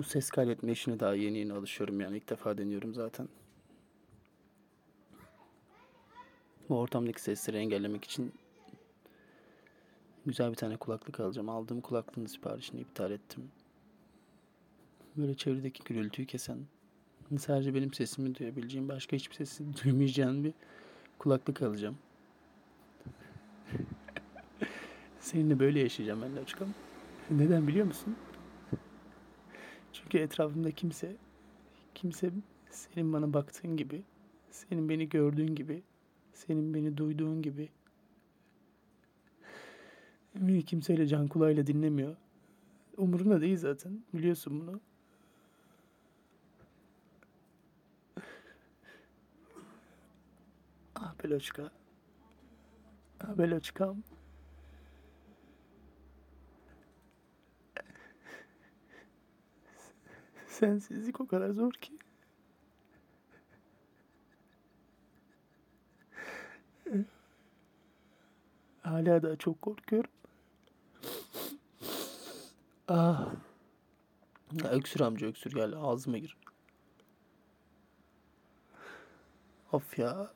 Bu ses kaydetme işine daha yeni yeni alışıyorum yani ilk defa deniyorum zaten. Bu ortamdaki sesleri engellemek için güzel bir tane kulaklık alacağım. Aldığım kulaklığın siparişini iptal ettim. Böyle çevredeki gürültüyü kesen, sadece benim sesimi duyabileceğim, başka hiçbir sesi duymayacağın bir kulaklık alacağım. Seninle böyle yaşayacağım ben Loçkam. Neden biliyor musun? Çünkü etrafımda kimse, kimse senin bana baktığın gibi, senin beni gördüğün gibi, senin beni duyduğun gibi, beni kimseyle can kulağıyla dinlemiyor. Umurunda değil zaten. Biliyorsun bunu. Ah Beloçka. Ah Beloçkam. Sensizlik o kadar zor ki. Hala daha çok korkuyorum. Ah. Ya öksür amca öksür gel ağzıma gir. Of ya.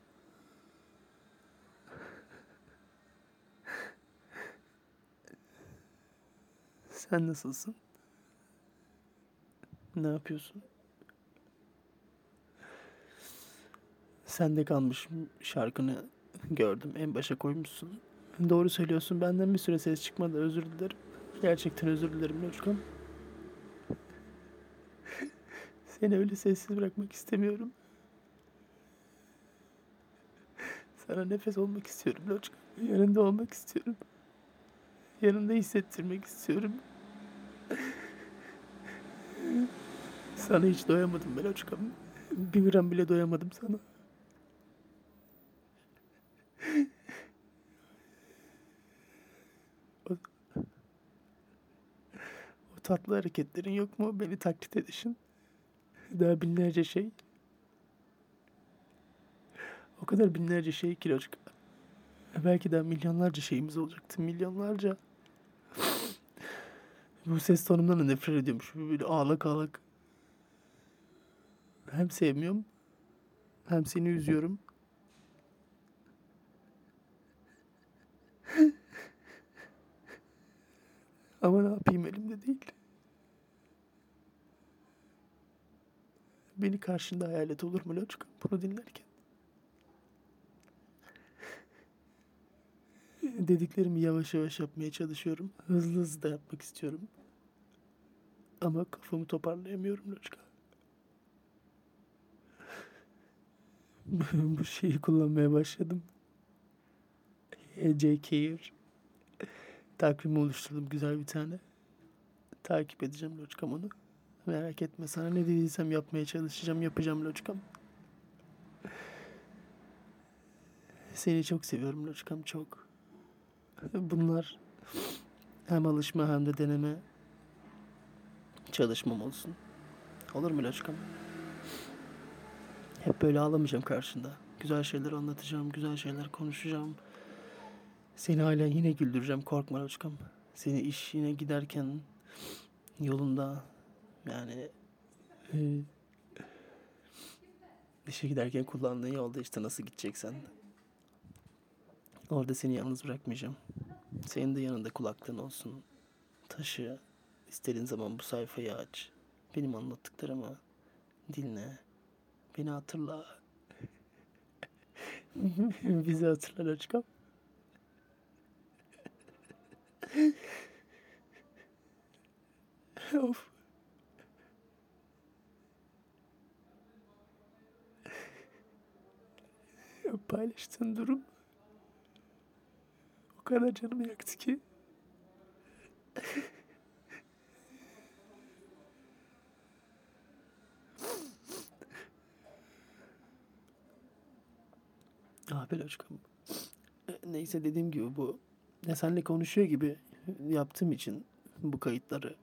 Sen nasılsın? Ne yapıyorsun? Sende kalmış şarkını gördüm. En başa koymuşsun. Doğru söylüyorsun. Benden bir süre ses çıkmadı. Özür dilerim. Gerçekten özür dilerim Loçkam. Seni öyle sessiz bırakmak istemiyorum. Sana nefes olmak istiyorum Loçkam. Yanında olmak istiyorum. Yanında hissettirmek istiyorum. Sana hiç doyamadım ben Loçkam. Bir gram bile doyamadım sana. O, o tatlı hareketlerin yok mu? Beni taklit edişin. Daha binlerce şey. O kadar binlerce şey ki Loçka. Belki daha milyonlarca şeyimiz olacaktı. Milyonlarca. Bu ses tonumdan da nefret ediyormuş. Böyle ağlak ağlak. Hem sevmiyorum. Hem seni üzüyorum. Ama ne yapayım elimde değil. Beni karşında hayal et olur mu Loçka bunu dinlerken? Dediklerimi yavaş yavaş yapmaya çalışıyorum. Hızlı hızlı da yapmak istiyorum. Ama kafamı toparlayamıyorum Loçka. Bu şeyi kullanmaya başladım. EC Care. Takvimi oluşturdum güzel bir tane. Takip edeceğim Loçkam onu. Merak etme sana ne dediysem yapmaya çalışacağım. Yapacağım Loçkam. Seni çok seviyorum Loçkam çok. Bunlar hem alışma hem de deneme çalışmam olsun. Olur mu Loçkam? Hep böyle ağlamayacağım karşında. Güzel şeyler anlatacağım, güzel şeyler konuşacağım. Seni hala yine güldüreceğim, korkma Loçkam. Seni iş yine giderken yolunda yani e, işe giderken kullandığın yolda işte nasıl gideceksen orada seni yalnız bırakmayacağım. Senin de yanında kulaklığın olsun. Taşı. İstediğin zaman bu sayfayı aç. Benim anlattıklarımı dinle. Beni hatırla. Bizi hatırla Loçkam. of. Paylaştığın durum o kadar canımı yaktı ki. Loçkam. Neyse dediğim gibi bu ne senle konuşuyor gibi yaptığım için bu kayıtları.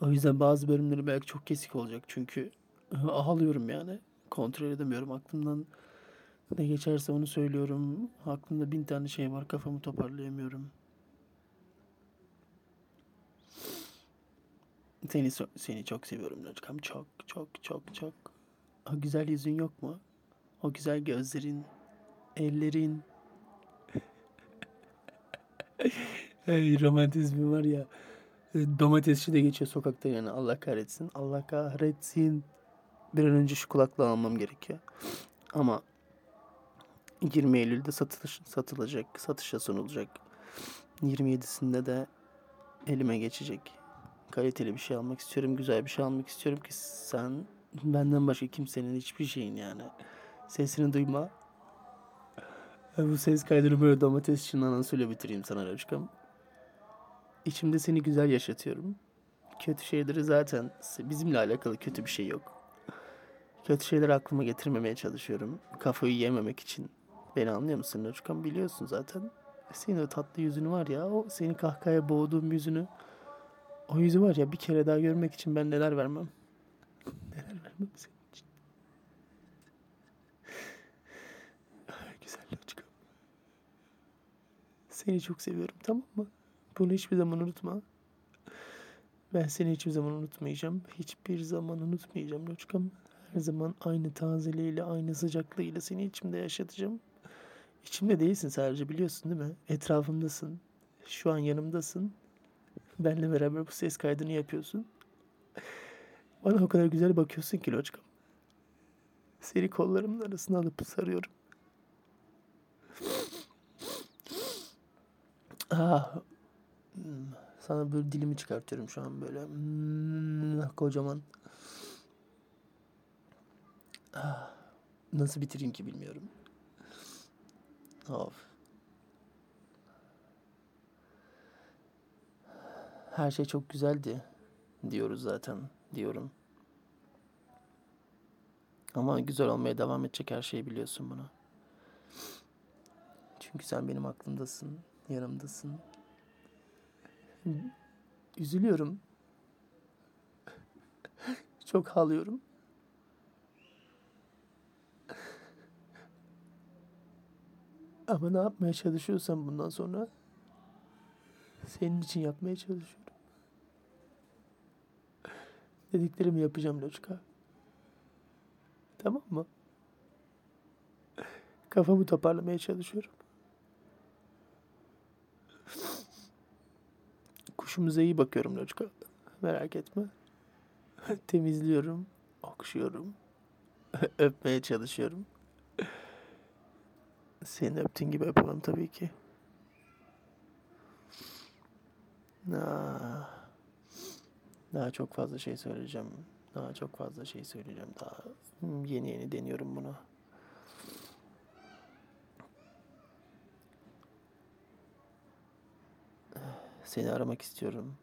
O yüzden bazı bölümleri belki çok kesik olacak çünkü ağlıyorum yani. Kontrol edemiyorum. Aklımdan ne geçerse onu söylüyorum. Aklımda bin tane şey var. Kafamı toparlayamıyorum. Seni seni çok seviyorum Loçkam. Çok çok çok çok. O güzel yüzün yok mu? O güzel gözlerin, ellerin. Hey romantizmi var ya. e, Domatesçi de geçiyor sokakta yani. Allah kahretsin. Allah kahretsin. Bir an önce şu kulaklığı almam gerekiyor. Ama 20 Eylül'de satılış, satılacak, satışa sunulacak. 27'sinde de elime geçecek. Kaliteli bir şey almak istiyorum, güzel bir şey almak istiyorum ki sen benden başka kimsenin hiçbir şeyin yani. Sesini duyma. Ha, Bu ses kaydını böyle domates çınlanan bitireyim sana Raçkam. İçimde seni güzel yaşatıyorum. Kötü şeyleri zaten bizimle alakalı kötü bir şey yok. Kötü şeyleri aklıma getirmemeye çalışıyorum. Kafayı yememek için. Beni anlıyor musun Raçkam? Biliyorsun zaten. Senin o tatlı yüzünü var ya, o seni kahkahaya boğduğum yüzünü. O yüzü var ya bir kere daha görmek için ben neler vermem. Neler vermem senin için. Ay, güzel Loçkam. Seni çok seviyorum tamam mı? Bunu hiçbir zaman unutma. Ben seni hiçbir zaman unutmayacağım. Hiçbir zaman unutmayacağım Loçkam. Her zaman aynı tazeliğiyle, aynı sıcaklığıyla seni içimde yaşatacağım. İçimde değilsin sadece biliyorsun değil mi? Etrafımdasın. Şu an yanımdasın. Benle beraber bu ses kaydını yapıyorsun. Bana o kadar güzel bakıyorsun ki Loçkam. Seni kollarımın arasına alıp sarıyorum. Ah. Hmm. Sana böyle dilimi çıkartıyorum şu an böyle. Hmm, kocaman. Ah. Nasıl bitireyim ki bilmiyorum. Of. Her şey çok güzeldi diyoruz zaten diyorum. Ama güzel olmaya devam edecek her şeyi biliyorsun bunu. Çünkü sen benim aklımdasın, yanımdasın. Üzülüyorum. Çok ağlıyorum. Ama ne yapmaya çalışıyorsam bundan sonra senin için yapmaya çalışıyorum. Dediklerimi yapacağım Loçka. Tamam mı? Kafamı toparlamaya çalışıyorum. Kuşumuza iyi bakıyorum Loçka. Merak etme. Temizliyorum, okşuyorum, öpmeye çalışıyorum. Seni öptüğün gibi öpemem tabii ki. Aa, daha çok fazla şey söyleyeceğim. Daha çok fazla şey söyleyeceğim. Daha yeni yeni deniyorum bunu. Seni aramak istiyorum.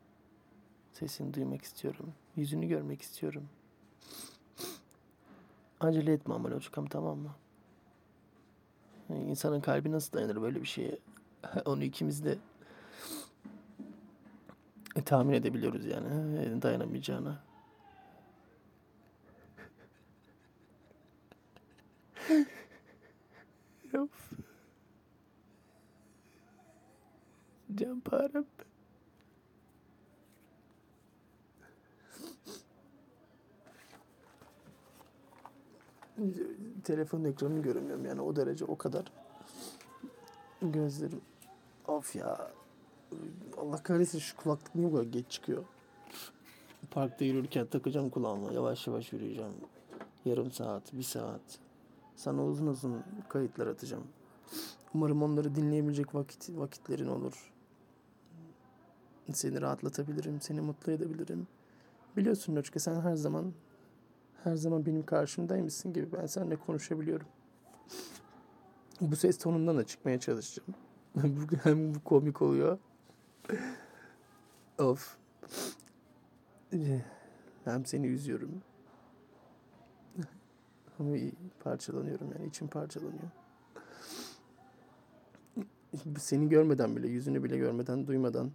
Sesini duymak istiyorum. Yüzünü görmek istiyorum. Acele etme ama Loçkam tamam mı? İnsanın kalbi nasıl dayanır böyle bir şeye? Onu ikimiz de tahmin edebiliyoruz yani dayanamayacağını. of. Can param. Telefonun ekranını göremiyorum yani o derece o kadar. Gözlerim. Of ya. Allah kahretsin şu kulaklık niye bu kadar geç çıkıyor? Parkta yürürken takacağım kulağıma. Yavaş yavaş yürüyeceğim. Yarım saat, bir saat. Sana uzun uzun kayıtlar atacağım. Umarım onları dinleyebilecek vakit vakitlerin olur. Seni rahatlatabilirim, seni mutlu edebilirim. Biliyorsun Loçka sen her zaman her zaman benim karşımdaymışsın gibi ben seninle konuşabiliyorum. Bu ses tonundan da çıkmaya çalışacağım. Hem bu komik oluyor. of. Hem seni üzüyorum. Ama parçalanıyorum yani içim parçalanıyor. Seni görmeden bile, yüzünü bile görmeden, duymadan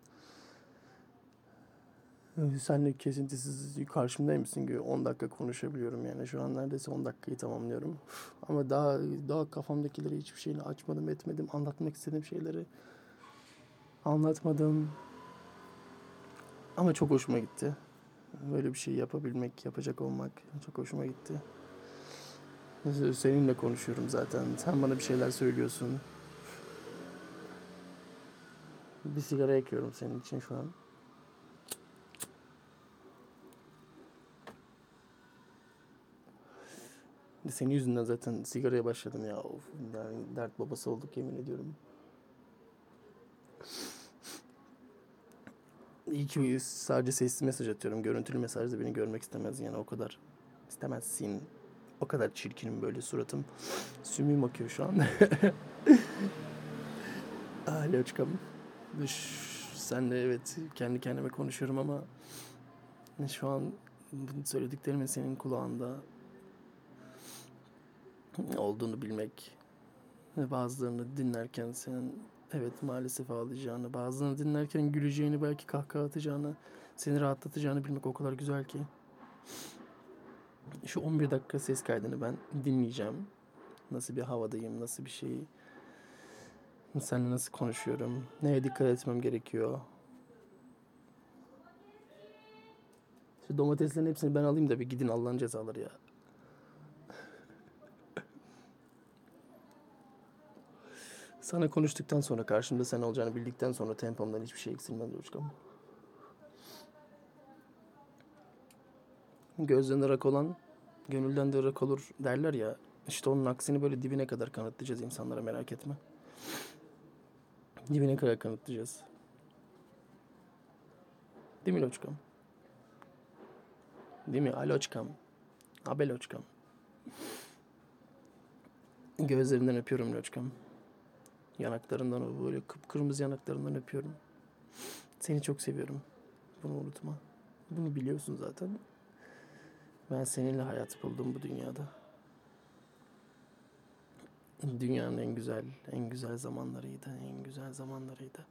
Senle kesintisiz karşımdaymışsın gibi 10 dakika konuşabiliyorum yani. Şu an neredeyse 10 dakikayı tamamlıyorum. Ama daha daha kafamdakileri hiçbir şeyini açmadım, etmedim. Anlatmak istediğim şeyleri anlatmadım. Ama çok hoşuma gitti. Böyle bir şey yapabilmek, yapacak olmak çok hoşuma gitti. Seninle konuşuyorum zaten. Sen bana bir şeyler söylüyorsun. Bir sigara yakıyorum senin için şu an. Senin yüzünden zaten sigaraya başladım ya. Of, yani dert babası olduk yemin ediyorum. İyi ki sadece sesli mesaj atıyorum. Görüntülü mesajda beni görmek istemez yani o kadar. istemezsin. O kadar çirkinim böyle suratım. Sümüğüm akıyor şu an. Alo çıkalım. Senle evet kendi kendime konuşuyorum ama şu an bunu söylediklerimin senin kulağında olduğunu bilmek ve bazılarını dinlerken senin evet maalesef ağlayacağını, bazılarını dinlerken güleceğini, belki kahkaha atacağını, seni rahatlatacağını bilmek o kadar güzel ki. Şu 11 dakika ses kaydını ben dinleyeceğim. Nasıl bir havadayım, nasıl bir şey, seninle nasıl konuşuyorum, neye dikkat etmem gerekiyor. Şu domateslerin hepsini ben alayım da bir gidin Allah'ın cezaları ya. Sana konuştuktan sonra karşımda sen olacağını bildikten sonra tempomdan hiçbir şey eksilmez Coşkam. Gözden ırak olan gönülden de ırak olur derler ya. İşte onun aksini böyle dibine kadar kanıtlayacağız insanlara merak etme. Dibine kadar kanıtlayacağız. Değil mi Loçkam? Değil mi? Aloçkam. Abeloçkam. Gözlerinden öpüyorum Loçkam. Yanaklarından o böyle kıpkırmızı yanaklarından öpüyorum. Seni çok seviyorum. Bunu unutma. Bunu biliyorsun zaten. Ben seninle hayat buldum bu dünyada. Dünyanın en güzel, en güzel zamanlarıydı, en güzel zamanlarıydı.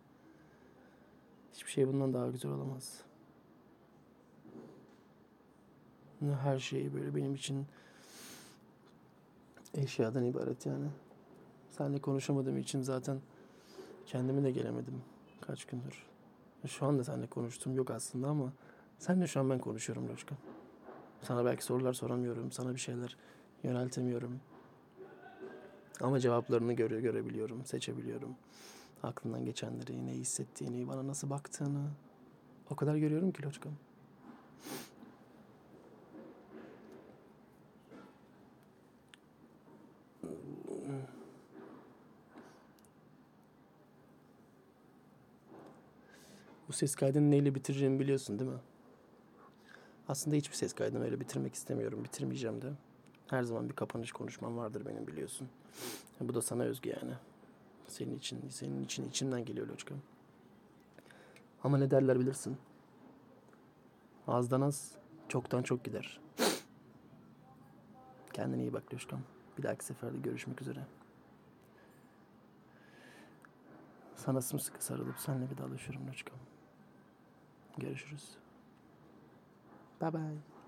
Hiçbir şey bundan daha güzel olamaz. Her şey böyle benim için eşyadan ibaret yani. Seninle konuşamadığım için zaten kendime de gelemedim kaç gündür. Şu anda seninle konuştum yok aslında ama senle şu an ben konuşuyorum Loşka. Sana belki sorular soramıyorum, sana bir şeyler yöneltemiyorum. Ama cevaplarını göre görebiliyorum, seçebiliyorum. Aklından geçenleri, ne hissettiğini, bana nasıl baktığını. O kadar görüyorum ki Loçkam. Bu ses kaydını neyle bitireceğimi biliyorsun değil mi? Aslında hiçbir ses kaydını öyle bitirmek istemiyorum. Bitirmeyeceğim de. Her zaman bir kapanış konuşmam vardır benim biliyorsun. Bu da sana özgü yani. Senin için, senin için içinden geliyor Loçkam. Ama ne derler bilirsin. Azdan az, çoktan çok gider. Kendine iyi bak Loçkam. Bir dahaki seferde görüşmek üzere. Sana sımsıkı sarılıp seninle vedalaşıyorum Loçkam. Görüşürüz. Bye bye.